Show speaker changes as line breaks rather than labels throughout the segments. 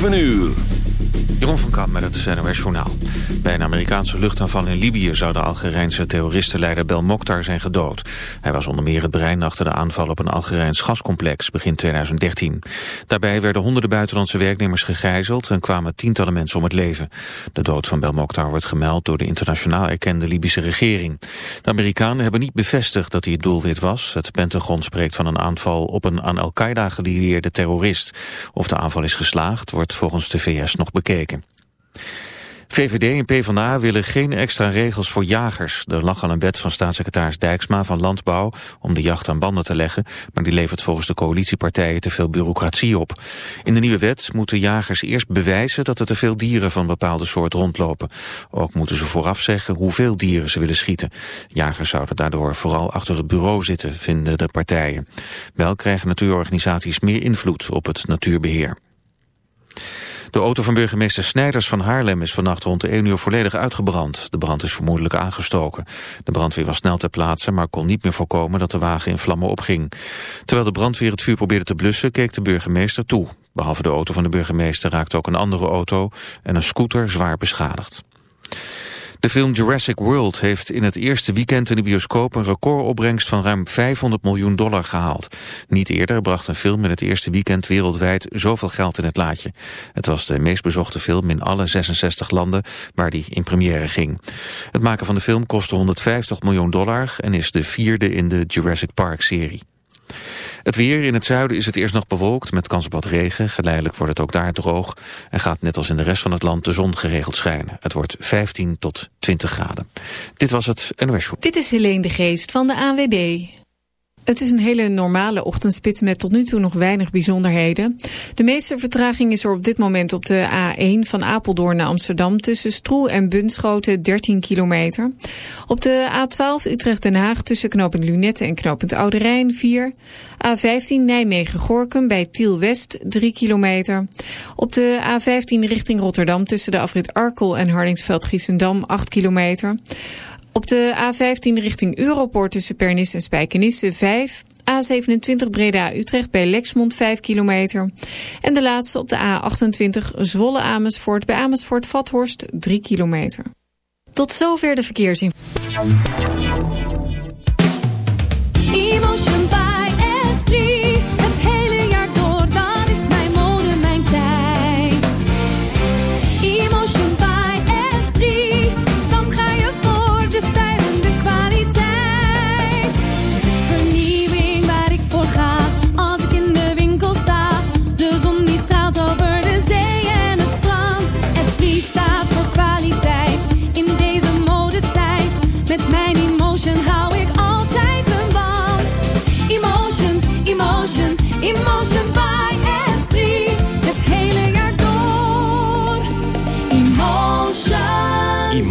7 uur.
Jeroen van Kamp met het NOS Journaal. Bij een Amerikaanse luchtaanval in Libië zou de Algerijnse terroristenleider Bel Mokhtar zijn gedood. Hij was onder meer het brein achter de aanval op een Algerijns gascomplex begin 2013. Daarbij werden honderden buitenlandse werknemers gegijzeld en kwamen tientallen mensen om het leven. De dood van Bel Mokhtar wordt gemeld door de internationaal erkende Libische regering. De Amerikanen hebben niet bevestigd dat hij het doelwit was. Het Pentagon spreekt van een aanval op een aan Al-Qaeda gelieerde terrorist. Of de aanval is geslaagd wordt volgens de VS nog bekeken. VVD en PvdA willen geen extra regels voor jagers. Er lag al een wet van staatssecretaris Dijksma van Landbouw om de jacht aan banden te leggen, maar die levert volgens de coalitiepartijen te veel bureaucratie op. In de nieuwe wet moeten jagers eerst bewijzen dat er te veel dieren van bepaalde soort rondlopen. Ook moeten ze vooraf zeggen hoeveel dieren ze willen schieten. Jagers zouden daardoor vooral achter het bureau zitten, vinden de partijen. Wel krijgen natuurorganisaties meer invloed op het natuurbeheer. De auto van burgemeester Snijders van Haarlem is vannacht rond de 1 uur volledig uitgebrand. De brand is vermoedelijk aangestoken. De brandweer was snel ter plaatse, maar kon niet meer voorkomen dat de wagen in vlammen opging. Terwijl de brandweer het vuur probeerde te blussen, keek de burgemeester toe. Behalve de auto van de burgemeester raakte ook een andere auto en een scooter zwaar beschadigd. De film Jurassic World heeft in het eerste weekend in de bioscoop een recordopbrengst van ruim 500 miljoen dollar gehaald. Niet eerder bracht een film in het eerste weekend wereldwijd zoveel geld in het laadje. Het was de meest bezochte film in alle 66 landen waar die in première ging. Het maken van de film kostte 150 miljoen dollar en is de vierde in de Jurassic Park serie. Het weer in het zuiden is het eerst nog bewolkt met kans op wat regen. Geleidelijk wordt het ook daar droog en gaat net als in de rest van het land de zon geregeld schijnen. Het wordt 15 tot 20 graden. Dit was het NOS Show.
Dit is Helene de Geest van de ANWB. Het is een hele normale ochtendspit met tot nu toe nog weinig bijzonderheden. De meeste vertraging is er op dit moment op de A1 van Apeldoorn naar Amsterdam... tussen Stroe en Bunschoten 13 kilometer. Op de A12 Utrecht-Den Haag tussen knooppunt Lunette en knooppunt Oude Rijn 4. A15 Nijmegen-Gorkum bij Tiel-West 3 kilometer. Op de A15 richting Rotterdam tussen de afrit Arkel en Hardingsveld-Giessendam 8 kilometer... Op de A15 richting Europoort tussen Pernis en Spijkenisse 5. A27 Breda-Utrecht bij Lexmond 5 kilometer. En de laatste op de A28 Zwolle-Amersfoort bij Amersfoort-Vathorst 3 kilometer. Tot zover de verkeersinformatie.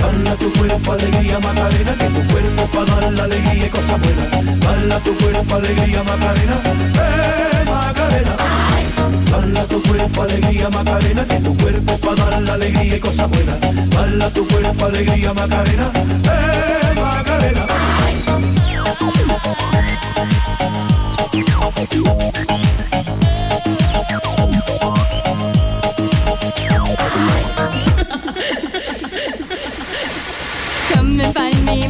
Dala tu cuerpo alegría Macarena, que tu cuerpo para dar la alegría y cosas buenas. Dala tu cuerpo alegría Macarena, eh Macarena. Dala tu cuerpo alegría Macarena, que tu cuerpo para dar la alegría y cosas buenas. Dala tu cuerpo alegría Macarena, eh Macarena.
Come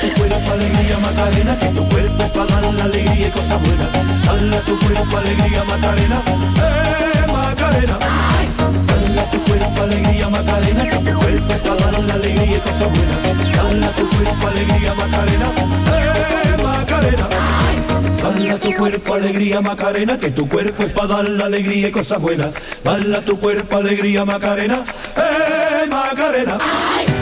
Tu cuerpo alegría Macarena, que tu cuerpo para dar la alegría y cosas buenas. Dala tu cuerpo alegría Macarena, eh Macarena. Dala tu cuerpo alegría Macarena, que tu cuerpo para dar la alegría y cosas buenas. Dala tu cuerpo alegría Macarena, eh Macarena.
Tu cuerpo alegría Macarena, que tu cuerpo es para dar la alegría y cosas buenas. Dala tu cuerpo alegría Macarena, eh Macarena.
¡Ay!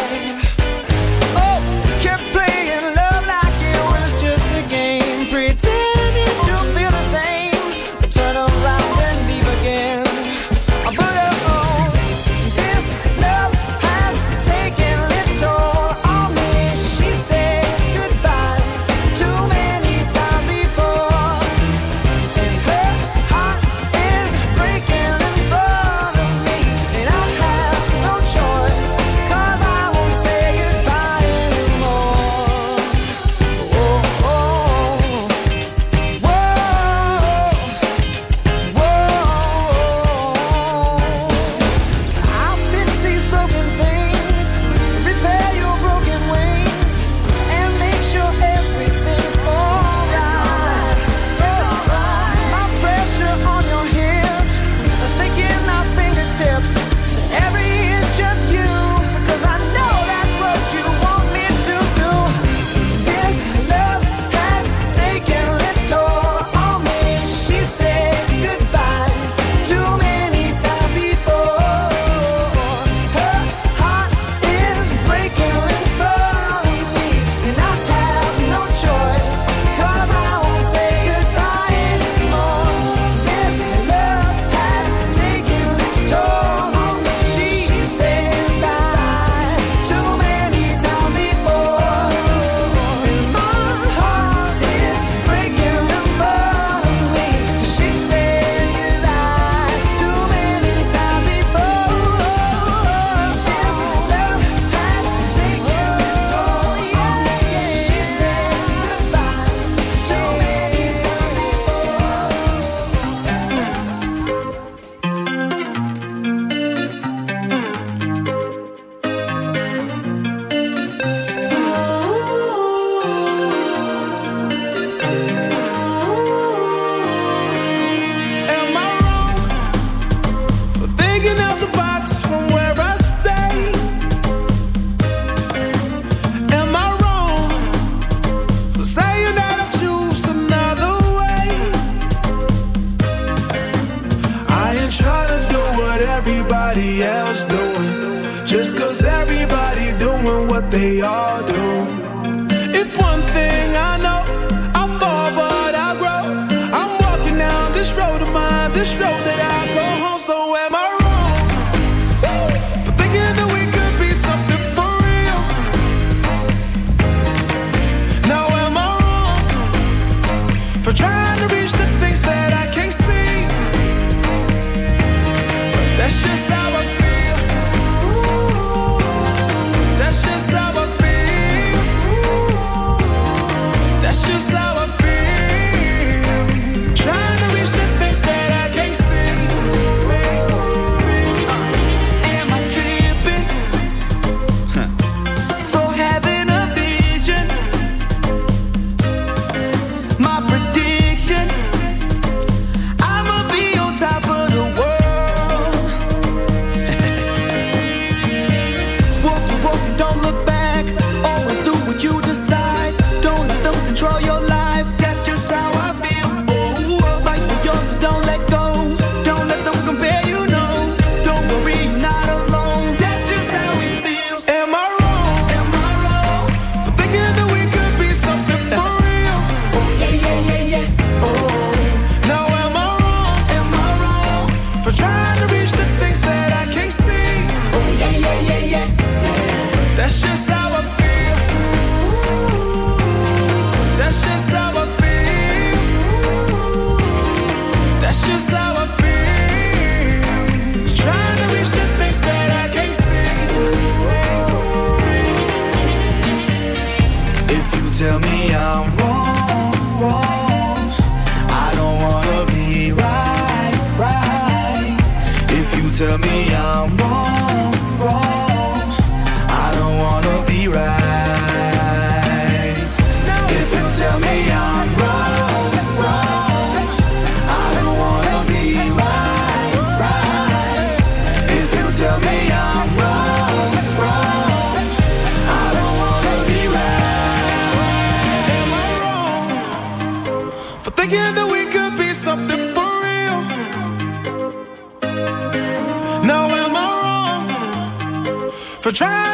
for trying.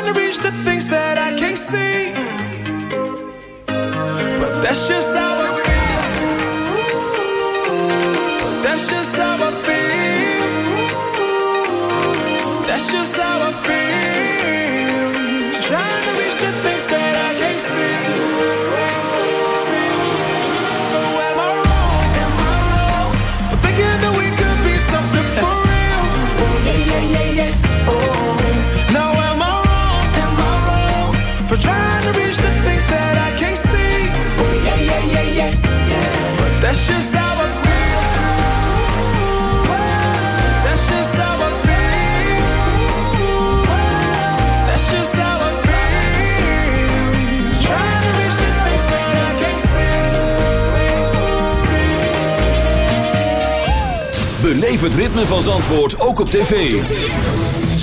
for trying to reach the things that I can't see. Yeah, yeah, yeah, yeah. But that's just how
het ritme van Zandvoort ook op tv.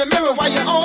the
mirror while you're
on.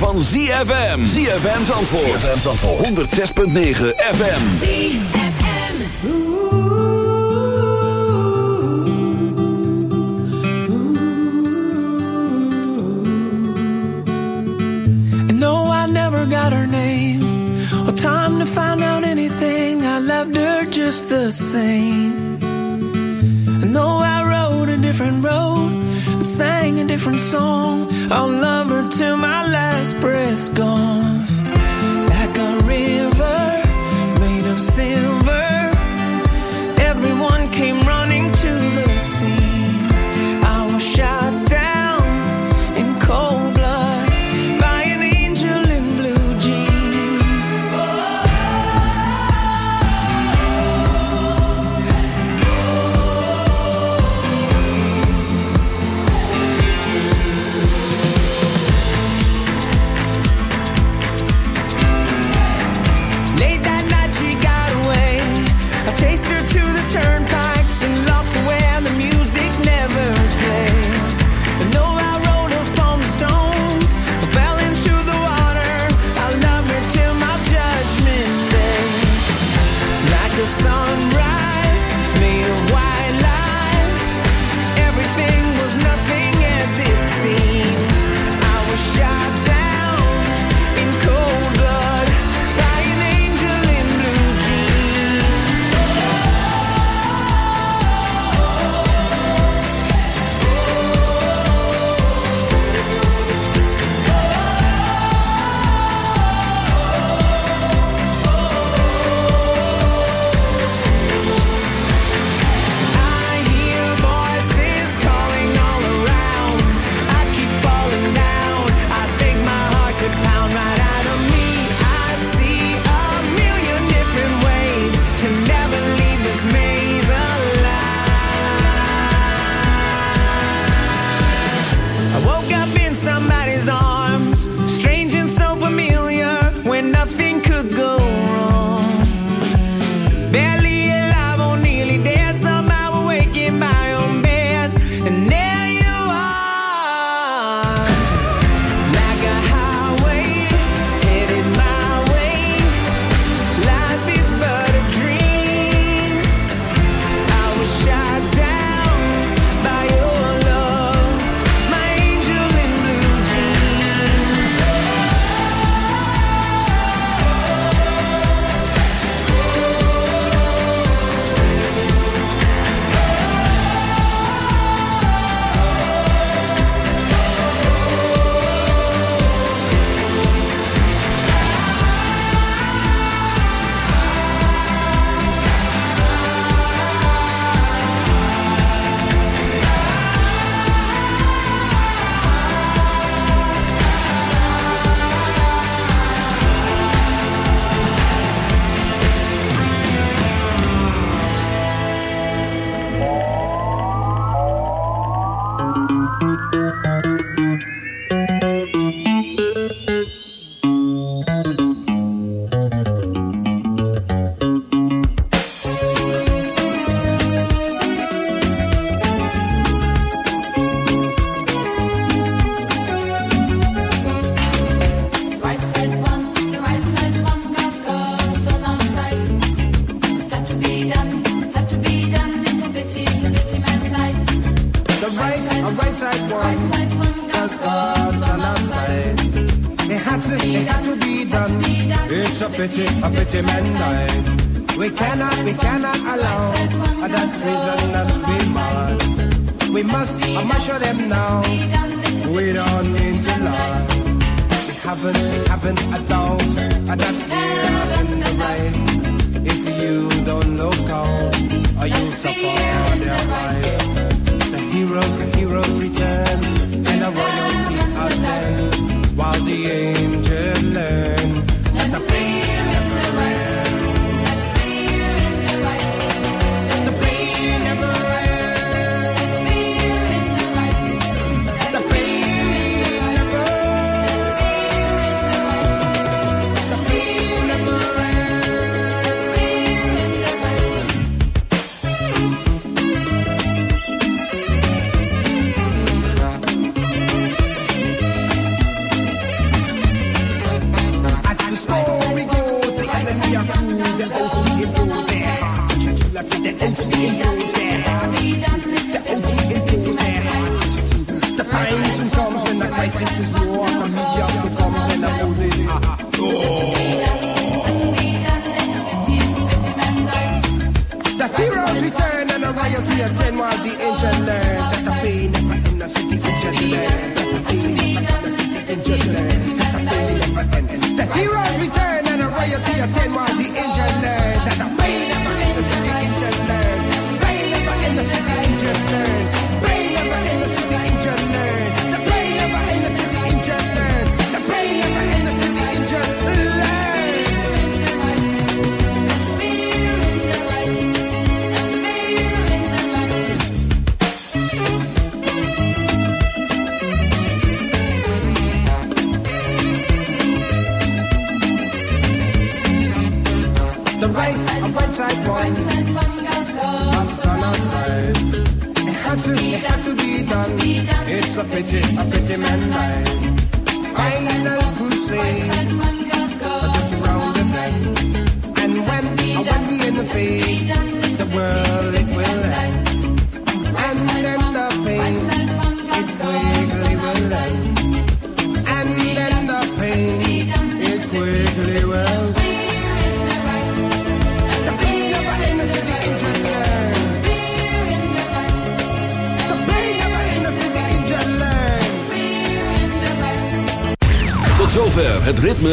van ZFM. ZFM Zandvoort. ZFM Zandvoort. 106.9 FM. ZFM.
And no, I never got her name. Or time to find out anything. I loved her just the same. And no, I rode a different road. And sang a different song. I'll love her till my last breath's gone. the sunrise. and
to be